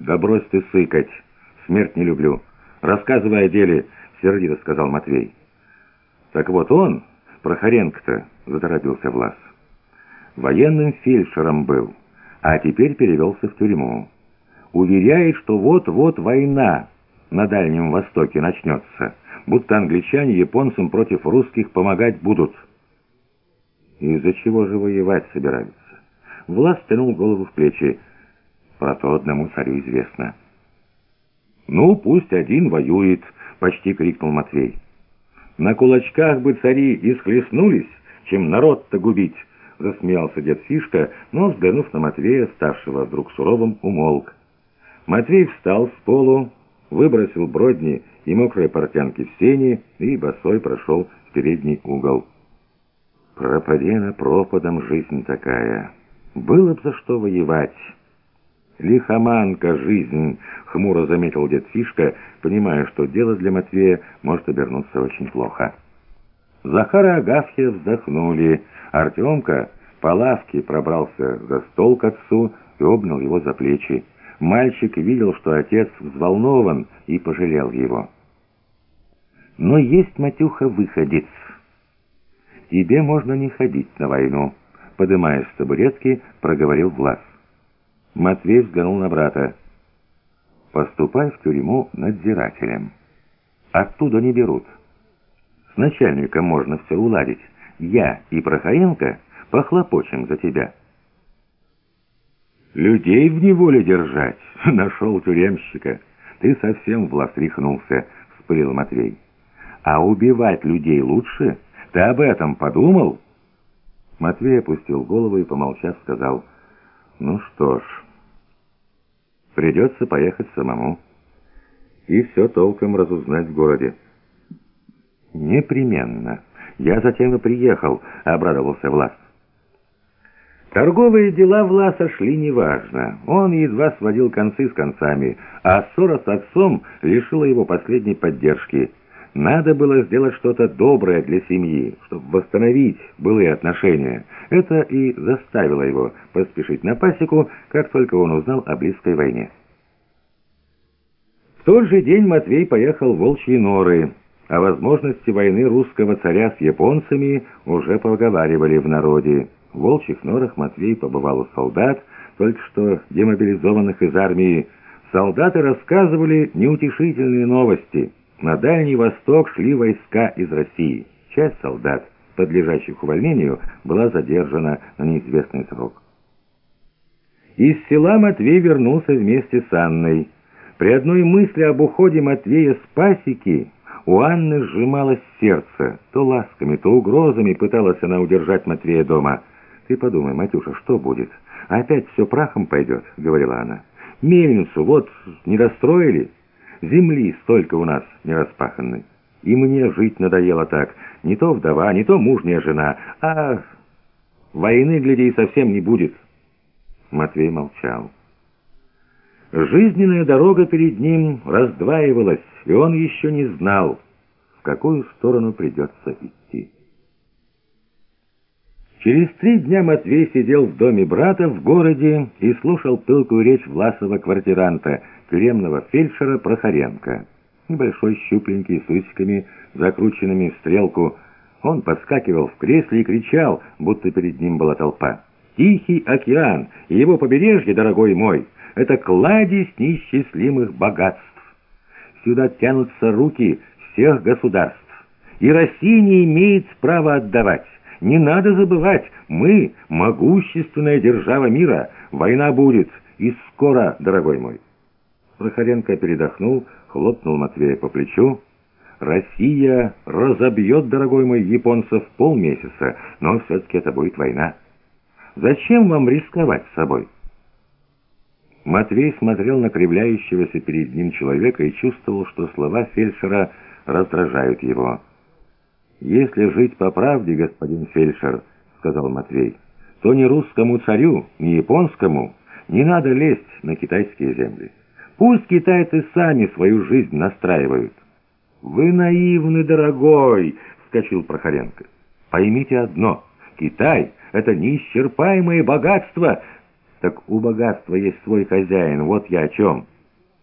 «Да брось ты сыкать! Смерть не люблю! Рассказывай о деле!» — сердито сказал Матвей. «Так вот он, Прохоренко-то», — заторопился Влас. «Военным фельдшером был, а теперь перевелся в тюрьму. Уверяет, что вот-вот война на Дальнем Востоке начнется, будто англичане японцам против русских помогать будут». «Из-за чего же воевать собираются?» Влас тянул голову в плечи. Про то одному царю известно. «Ну, пусть один воюет!» — почти крикнул Матвей. «На кулачках бы цари и схлестнулись, чем народ-то губить!» — засмеялся дед Фишка, но, взглянув на Матвея, ставшего вдруг суровым, умолк. Матвей встал с полу, выбросил бродни и мокрые портянки в сени и босой прошел в передний угол. «Пропадена пропадом жизнь такая!» Было б за что воевать. «Лихоманка жизнь», — хмуро заметил дед Фишка, понимая, что дело для Матвея может обернуться очень плохо. Захар и Агафья вздохнули. Артемка по лавке пробрался за стол к отцу и обнял его за плечи. Мальчик видел, что отец взволнован, и пожалел его. «Но есть, Матюха, выходец. Тебе можно не ходить на войну» подымаясь с табуретки, проговорил Влас. Матвей взглянул на брата. «Поступай в тюрьму надзирателем. Оттуда не берут. С начальником можно все уладить. Я и Прохоренко похлопочем за тебя». «Людей в неволе держать? Нашел тюремщика. Ты совсем в власть рехнулся», — вспылил Матвей. «А убивать людей лучше? Ты об этом подумал?» Матвей опустил голову и, помолчав, сказал, «Ну что ж, придется поехать самому и все толком разузнать в городе». «Непременно. Я затем и приехал», — обрадовался Влас. Торговые дела Власа шли неважно. Он едва сводил концы с концами, а ссора с отцом лишила его последней поддержки — надо было сделать что-то доброе для семьи, чтобы восстановить былые отношения. Это и заставило его поспешить на пасеку, как только он узнал о близкой войне. В тот же день Матвей поехал в Волчьи норы. О возможности войны русского царя с японцами уже поговаривали в народе. В Волчьих норах Матвей побывал у солдат, только что демобилизованных из армии. Солдаты рассказывали неутешительные новости – на Дальний Восток шли войска из России. Часть солдат, подлежащих увольнению, была задержана на неизвестный срок. Из села Матвей вернулся вместе с Анной. При одной мысли об уходе Матвея с пасеки у Анны сжималось сердце. То ласками, то угрозами пыталась она удержать Матвея дома. «Ты подумай, Матюша, что будет? Опять все прахом пойдет», — говорила она. «Мельницу вот не достроили». Земли столько у нас не распаханной. И мне жить надоело так. Не то вдова, не то мужняя жена. А войны, гляди, и совсем не будет. Матвей молчал. Жизненная дорога перед ним раздваивалась, и он еще не знал, в какую сторону придется идти. Через три дня Матвей сидел в доме брата в городе и слушал пылкую речь Власова квартиранта, тюремного фельдшера Прохоренко. Небольшой, щупленький, с усиками, закрученными в стрелку, он подскакивал в кресле и кричал, будто перед ним была толпа. «Тихий океан и его побережье, дорогой мой, это кладезь неисчислимых богатств. Сюда тянутся руки всех государств, и Россия не имеет права отдавать». Не надо забывать, мы — могущественная держава мира. Война будет, и скоро, дорогой мой». Прохоренко передохнул, хлопнул Матвея по плечу. «Россия разобьет, дорогой мой, японцев полмесяца, но все-таки это будет война. Зачем вам рисковать с собой?» Матвей смотрел на кривляющегося перед ним человека и чувствовал, что слова фельдшера раздражают его. «Если жить по правде, господин фельдшер, — сказал Матвей, — то ни русскому царю, ни японскому не надо лезть на китайские земли. Пусть китайцы сами свою жизнь настраивают». «Вы наивны, дорогой!» — вскочил Прохоренко. «Поймите одно, Китай — это неисчерпаемое богатство. Так у богатства есть свой хозяин, вот я о чем».